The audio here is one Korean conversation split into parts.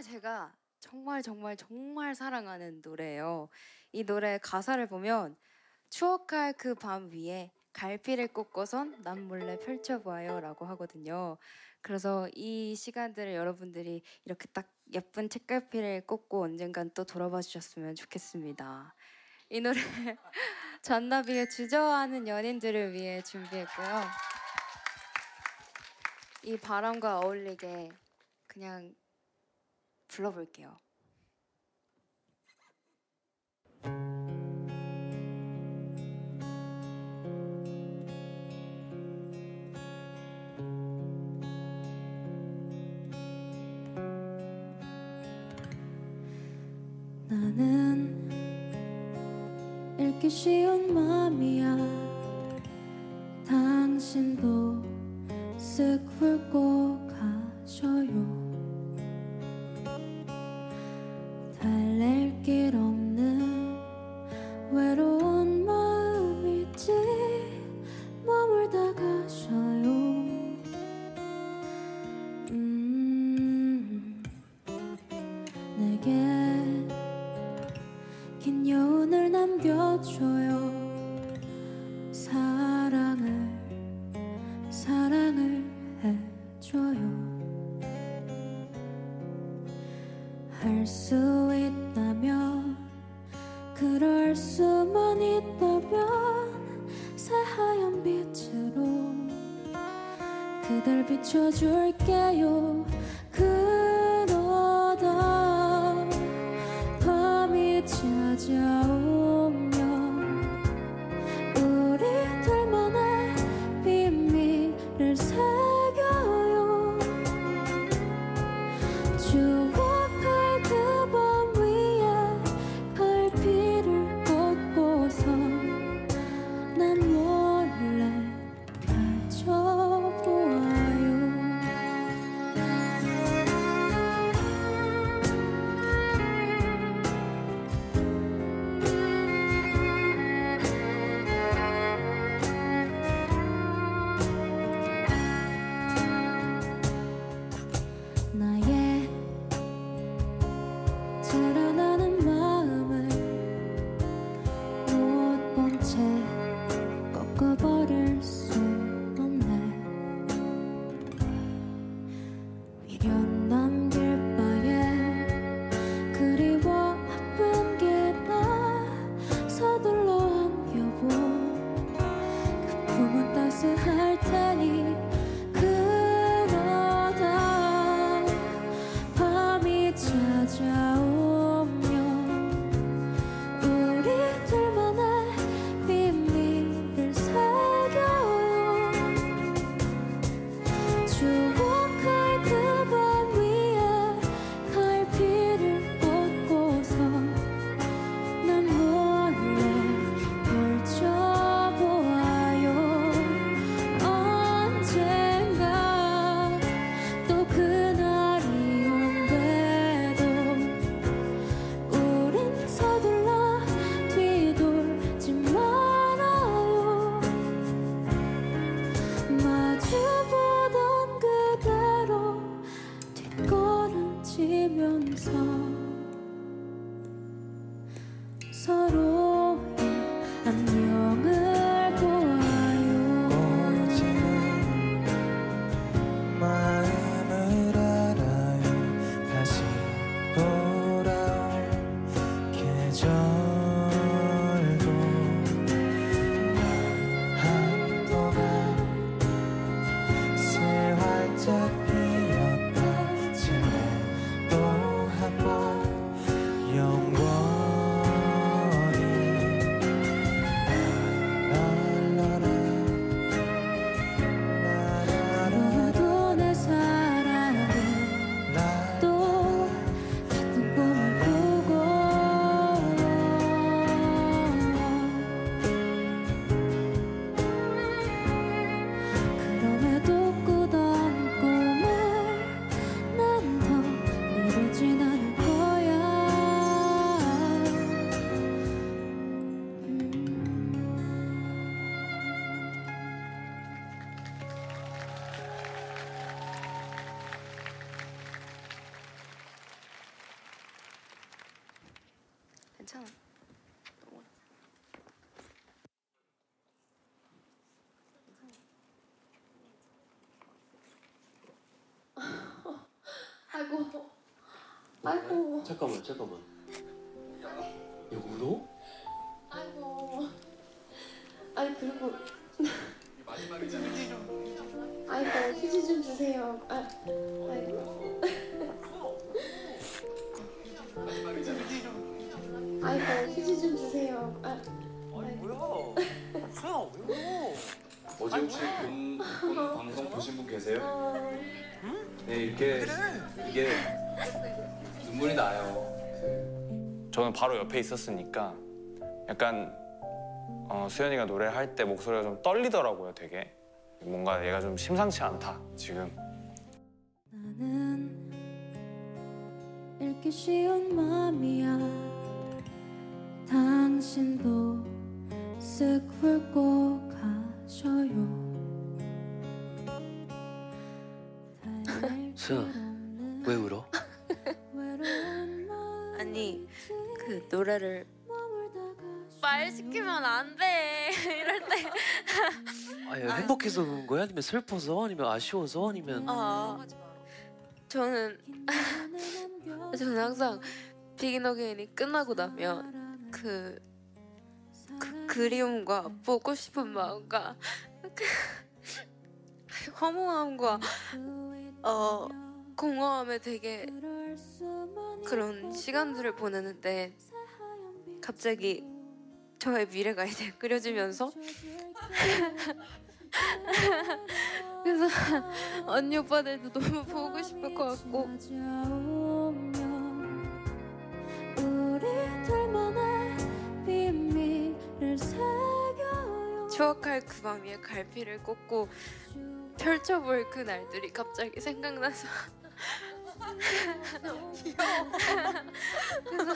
정말 제가 정말 정말 정말 사랑하는 노래예요. 이 노래 가사를 보면 추억할 그 밤 위에 갈피를 꽂고선 난 몰래 펼쳐봐요라고 하거든요. 그래서 이 시간들을 여러분들이 이렇게 딱 예쁜 책갈피를 꽂고 언젠간 또 돌아봐 주셨으면 좋겠습니다. 이 노래 잔나비의 주저하는 연인들을 위해 준비했고요. 이 바람과 어울리게 그냥 불러볼게요. 나는 읽기 쉬운 마음이야 당신도 쓱 훑고 가셔요 할 수 있다면 그럴 수만 있다면 새하얀 빛으로 그댈 비춰줄게요 미련 아이고. 잠깐만 잠깐만 야 울어? 아이고. 아니 그리고 아이고 휴지 좀 주세요. 아, 아이고. 아이고 휴지 좀 주세요. 아, 어제 혹시 본, 본 방송 보신 분 계세요? 어, 네 이렇게 이게 눈물이 나요 저는 바로 옆에 있었으니까 약간 어, 수현이가 노래할 때 목소리가 좀 떨리더라고요, 되게. 뭔가 얘가 좀 심상치 않다, 지금. 나는 읽기 쉬운 맘이야 당신도 쓱 훑고 가셔요 수연, 왜 울어? 아니 그 노래를 말 시키면 안 돼. 이럴 때. 아 행복해서 우는 거야? 아니면 슬퍼서? 아니면 아쉬워서? 아니면 아 저는 저는 항상 비긴 어게인이 끝나고 나면 그, 그 그리움과 보고 싶은 마음과 그 허무함과 어 공허함에 되게 그런 시간들을 보내는데 갑자기 저의 미래가 이제 그려지면서 그래서 언니 오빠들도 너무 보고 싶을 것 같고. 추억할 그 밤 위에 갈피를 꽂고 펼쳐볼 그 날들이 갑자기 생각나서 그래서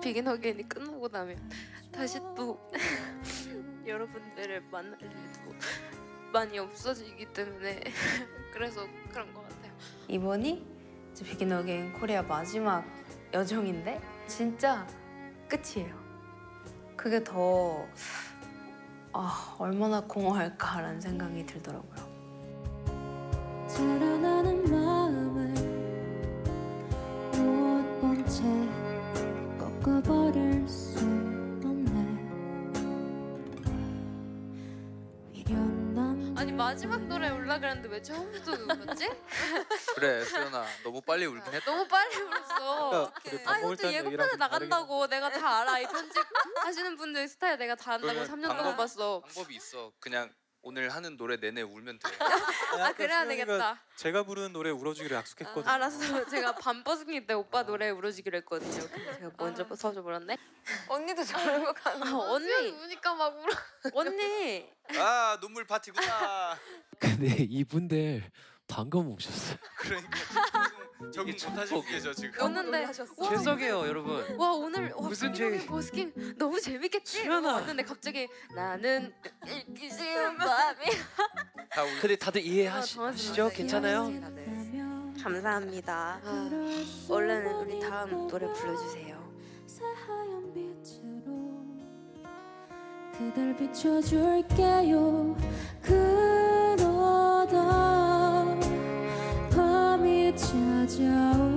Begin Again이 끝나고 나면 다시 또 여러분들을 만날 일도 많이 없어지기 때문에 그래서 그런 것 같아요. 이번이 이제 Begin Again 코리아 마지막 여정인데 진짜 끝이에요. 그게 더 아, 얼마나 공허할까라는 생각이 들더라고요. 마지막 노래 올라 그랬는데 왜 처음부터 울었지? 그래 수연아 너무 빨리 울긴 했다 너무 빨리 울었어. 우리 밥 아니 먹을 근데 때 예고편에 나간다고 내가 다 알아. 이 편집 하시는 분들 스타일 내가 다 안다고 그러면 3년 동안 방법- 봤어. 방법이 있어 그냥 오늘 하는 노래 내내 울면 돼 아 그래야 되겠다. 제가 부르는 노래 울어주기로 약속했거든요. 알았어. 제가 밤 버스킹 때 오빠 노래 울어주기로 했거든요. 근데 제가 먼저 서줘 버렸네. 언니도 저런 거 가는 아, 언니 우니까 막 울어. 언니 아 눈물 파티구나 근데 이분들 방금 오셨어요. 그러니까 적응 못하시고 참 계셔 지금 오는데 와, 죄송해요 여러분. 와 오늘 와, 무슨 죄- 버스킹 너무 재밌겠지? 수연아. 왔는데 갑자기 나는 읽기 쉬운 밤이 다 울. 근데 다들 아, 이해하시죠? 당황스러웠어요. 괜찮아요? 감사합니다. 얼른 우리 다음 노래 불러주세요. 새하얀 빛으로 그댈 비춰줄게요 그러다 밤이 찾아오